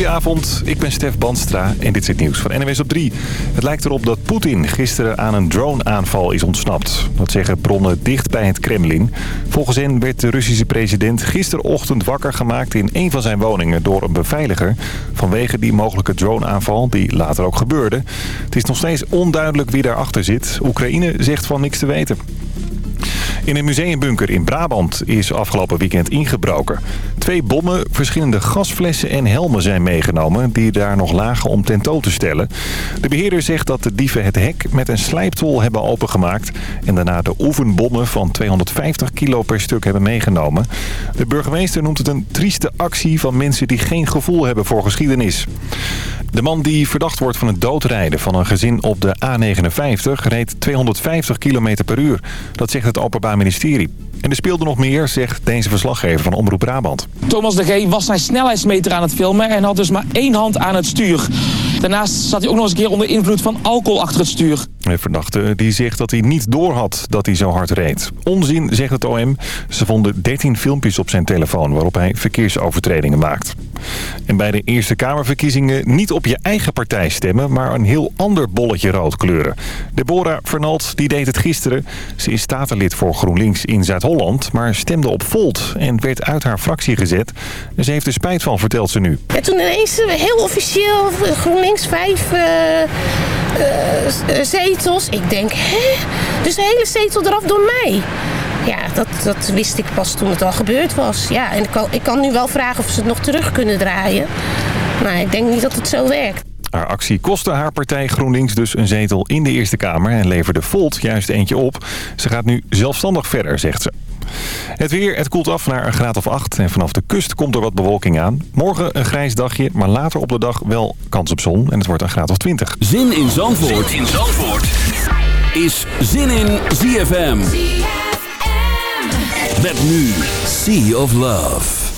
Goedenavond, ik ben Stef Banstra en dit is het nieuws van NWS op 3. Het lijkt erop dat Poetin gisteren aan een drone-aanval is ontsnapt. Dat zeggen bronnen dicht bij het Kremlin. Volgens hen werd de Russische president gisterochtend wakker gemaakt in een van zijn woningen door een beveiliger. Vanwege die mogelijke drone-aanval die later ook gebeurde. Het is nog steeds onduidelijk wie daarachter zit. Oekraïne zegt van niks te weten. In een museumbunker in Brabant is afgelopen weekend ingebroken. Twee bommen, verschillende gasflessen en helmen zijn meegenomen... die daar nog lagen om tentoon te stellen. De beheerder zegt dat de dieven het hek met een slijptol hebben opengemaakt... en daarna de oefenbommen van 250 kilo per stuk hebben meegenomen. De burgemeester noemt het een trieste actie van mensen die geen gevoel hebben voor geschiedenis. De man die verdacht wordt van het doodrijden van een gezin op de A59 reed 250 km per uur. Dat zegt het Openbaar Ministerie. En er speelde nog meer, zegt deze verslaggever van Omroep Brabant. Thomas de G was zijn snelheidsmeter aan het filmen en had dus maar één hand aan het stuur. Daarnaast zat hij ook nog eens een keer onder invloed van alcohol achter het stuur. De verdachte die zegt dat hij niet doorhad dat hij zo hard reed. Onzin, zegt het OM. Ze vonden 13 filmpjes op zijn telefoon waarop hij verkeersovertredingen maakt. En bij de Eerste Kamerverkiezingen niet op je eigen partij stemmen... maar een heel ander bolletje rood kleuren. Deborah Vernalt die deed het gisteren. Ze is statenlid voor GroenLinks in Zuid-Holland... maar stemde op Volt en werd uit haar fractie gezet. Ze heeft er spijt van, vertelt ze nu. En toen ineens heel officieel GroenLinks 5 uh, uh, zetels. Ik denk, hè? Dus de hele zetel eraf door mij. Ja, dat, dat wist ik pas toen het al gebeurd was. Ja, en ik kan, ik kan nu wel vragen of ze het nog terug kunnen draaien. Maar ik denk niet dat het zo werkt. Haar actie kostte haar partij GroenLinks dus een zetel in de Eerste Kamer... en leverde Volt juist eentje op. Ze gaat nu zelfstandig verder, zegt ze. Het weer, het koelt af naar een graad of 8 en vanaf de kust komt er wat bewolking aan. Morgen een grijs dagje, maar later op de dag wel kans op zon en het wordt een graad of 20. Zin in Zandvoort, zin in Zandvoort. is Zin in ZFM. Met nu Sea of Love.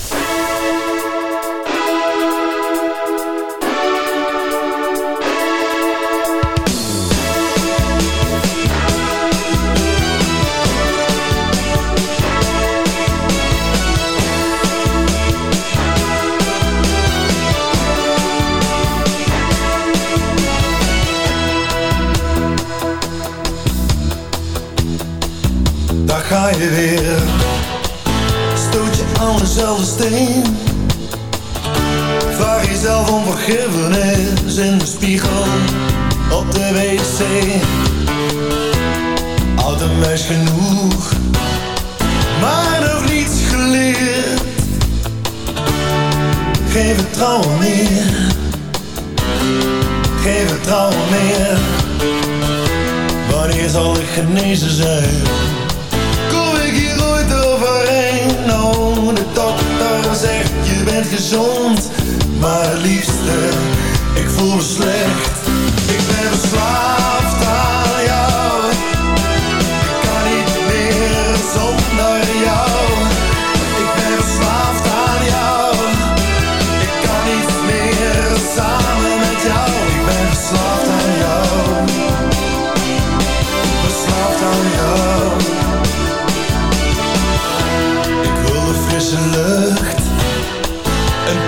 Daar ga je weer, dezelfde steen. Vraag jezelf om vergiffenis in de spiegel op de wc. Oud en wijs genoeg, maar nog niets geleerd. Geen vertrouwen meer, geen vertrouwen meer. Wanneer zal ik genezen zijn? Kom ik hier ooit overheen? Oh, gezond Maar liefste, ik voel me slecht. Ik ben verslaafd aan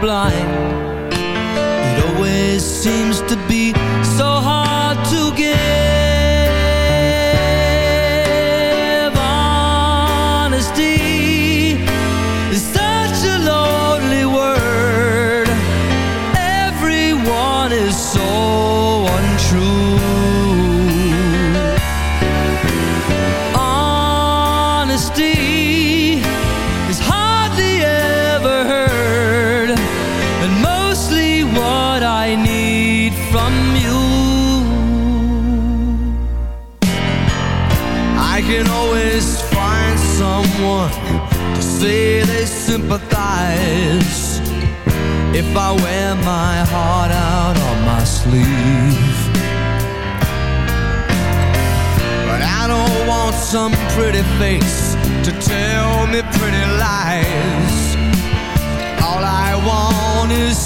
blind. pretty face to tell me pretty lies. All I want is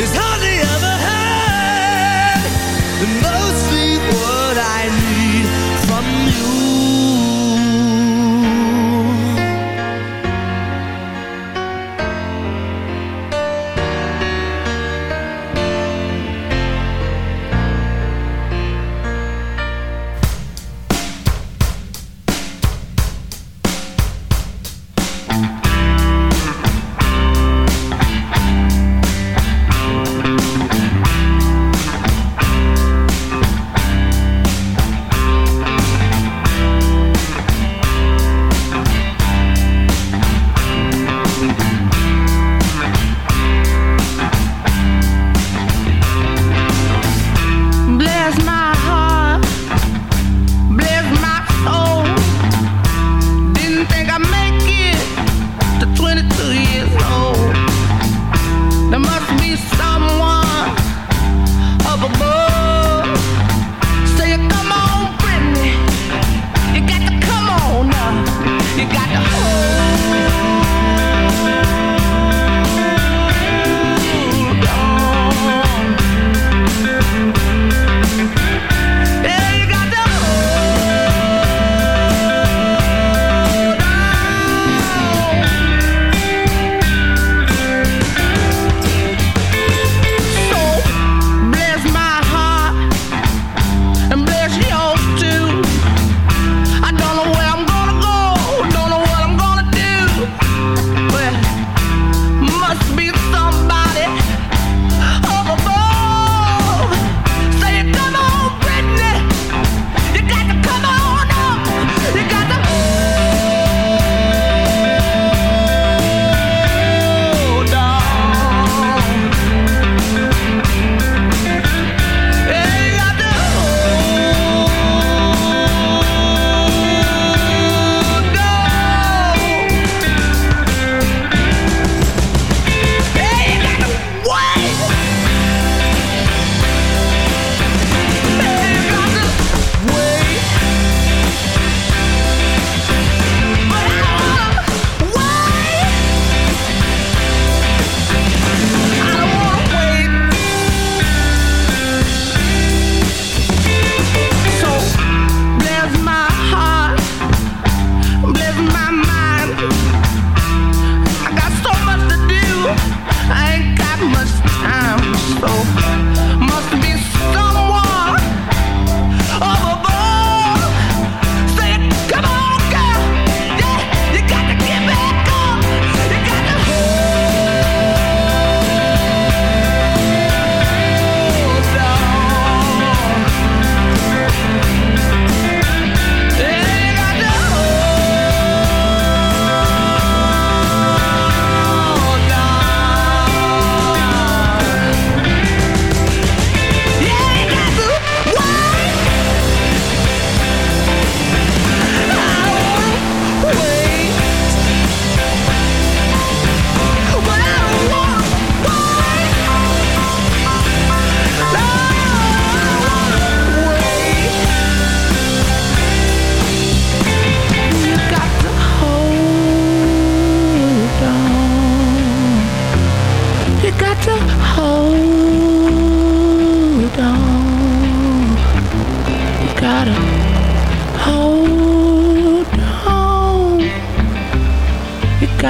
It's hardly ever.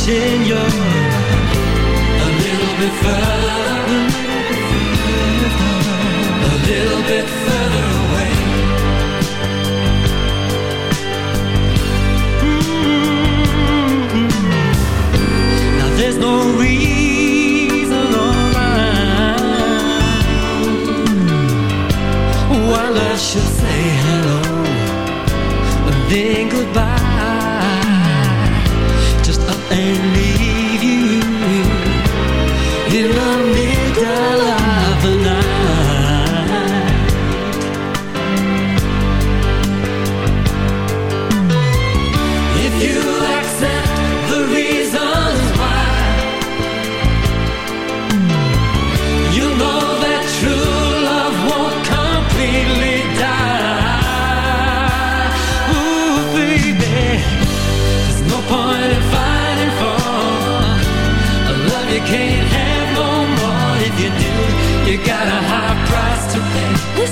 Pushing a little bit further, a little bit further away. Mm-hmm. Now there's no reason or rhyme why love should say hello and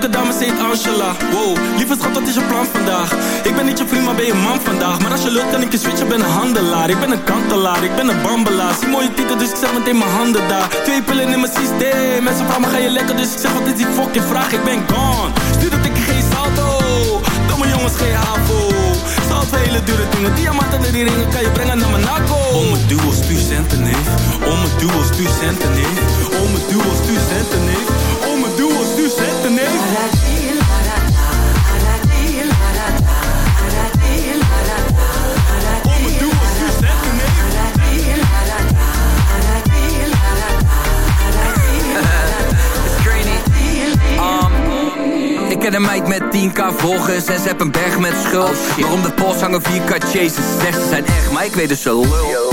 leuke dames heet Angela. Wow, lieve schat, wat is je plan vandaag? Ik ben niet je vriend, maar ben je man vandaag? Maar als je lukt, kan ik je switchen, ben een handelaar. Ik ben een kantelaar, ik ben een bambelaar. Zie mooie titel, dus ik zeg meteen mijn handen daar. Twee pillen in mijn systeem Mensen vragen me, ga je lekker? Dus ik zeg, wat is die fucking vraag? Ik ben gone. Stuur dat ik geen salto Domme jongens, geen havo. Zout hele dure dingen. Diamanten en die ringen kan je brengen naar mijn nako. Om mijn duo, stuur centen, neef. Om mijn duo, stuur centen, neef. Om mijn duo, stuur centen, neef ken een meid met 10k volgers en ze heeft een berg met schuld Waarom de pols hangen 4k chases Zegt ze zijn echt, maar ik weet dus zo lul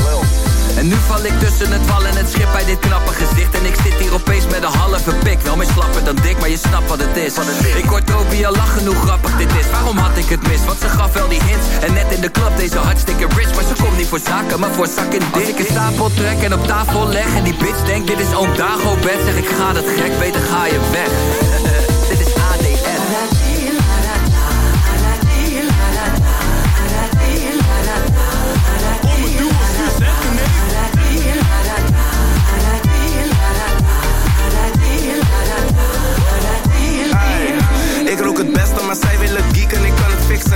en nu val ik tussen het wal en het schip bij dit knappe gezicht. En ik zit hier opeens met een halve pik. Wel meer slapper dan dik, maar je snapt wat het is. Ik hoor Toby al lachen hoe grappig dit is. Waarom had ik het mis? Want ze gaf wel die hints. En net in de club deze hartstikke rich. Maar ze komt niet voor zaken, maar voor zak in dik. Als ik een stapel trek en op tafel leg En die bitch denkt dit is oom Dago bed Zeg ik ga dat gek, beter ga je weg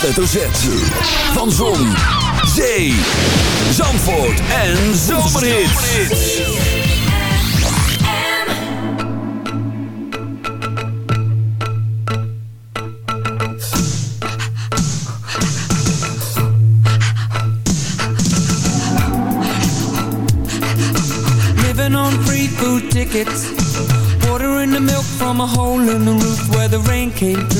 Hoofdletter Z. Van Zon, Zee, Zandvoort en Zomerhits. Living on free food tickets. Water in the milk from a hole in the roof where the rain came through.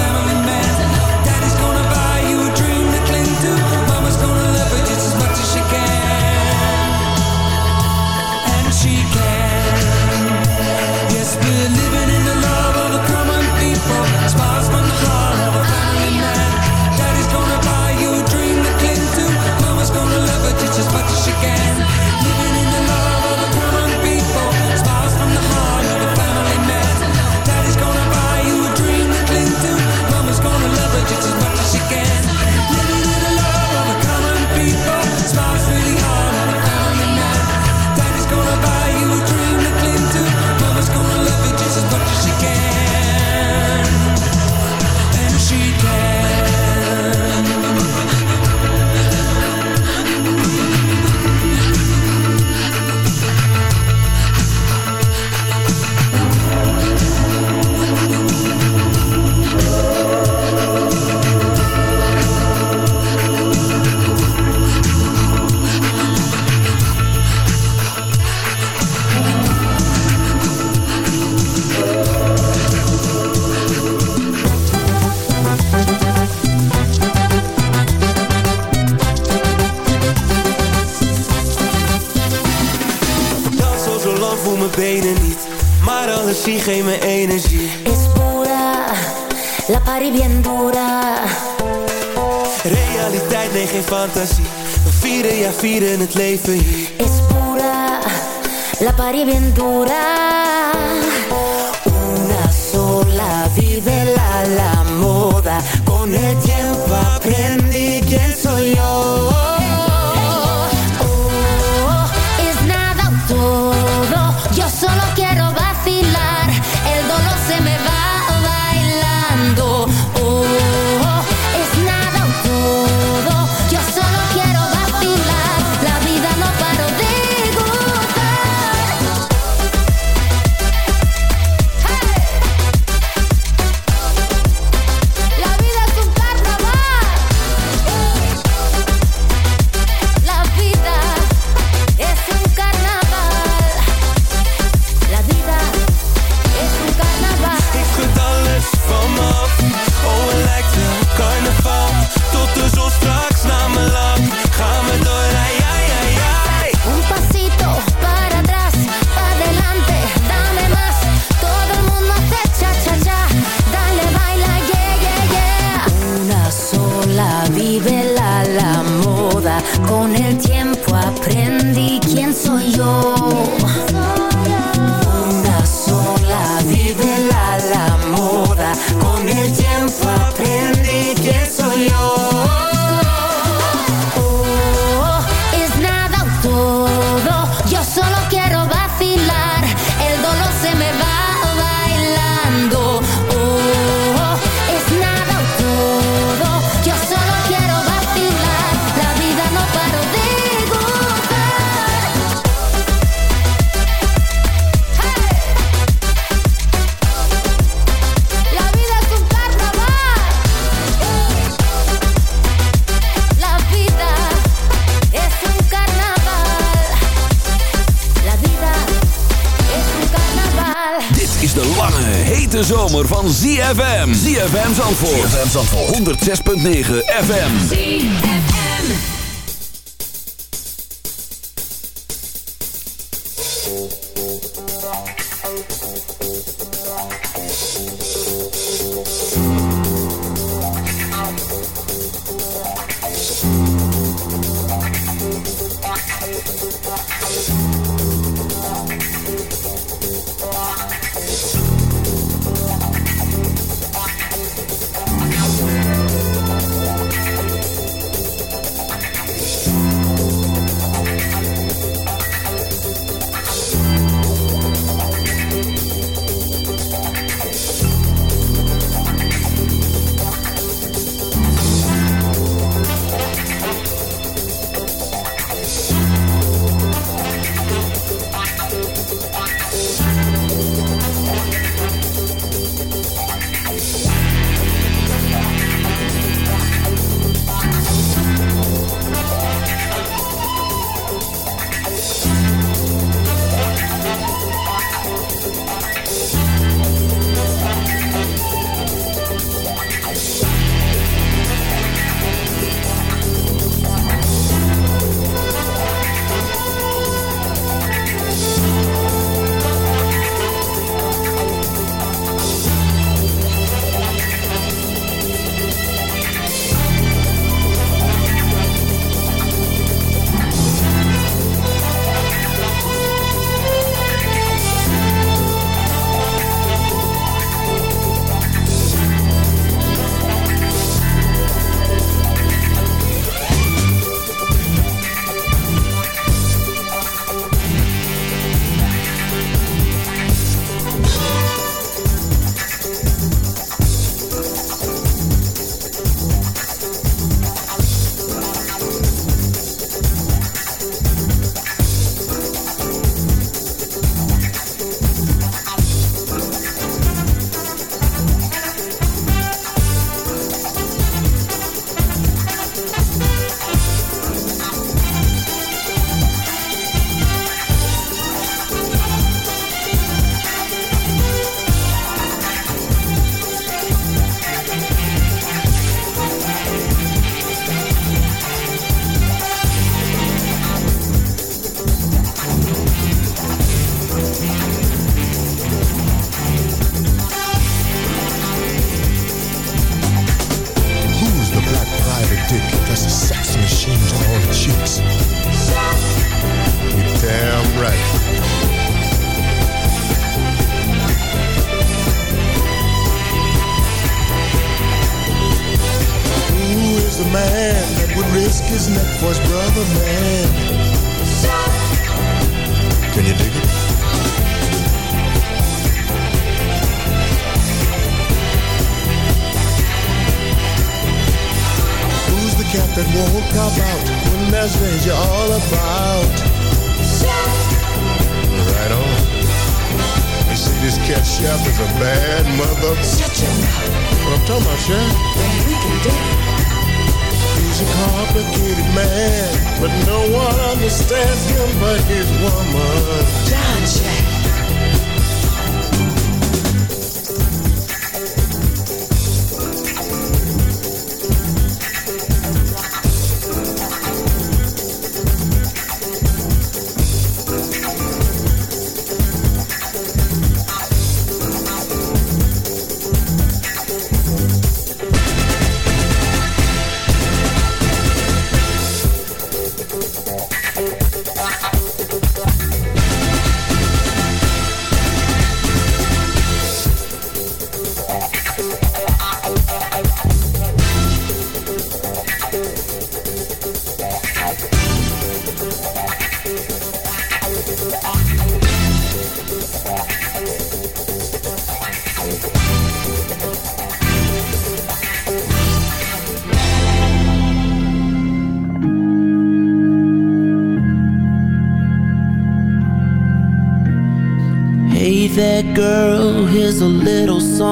106.9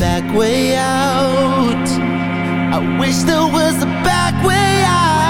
back way out. I wish there was a back way out.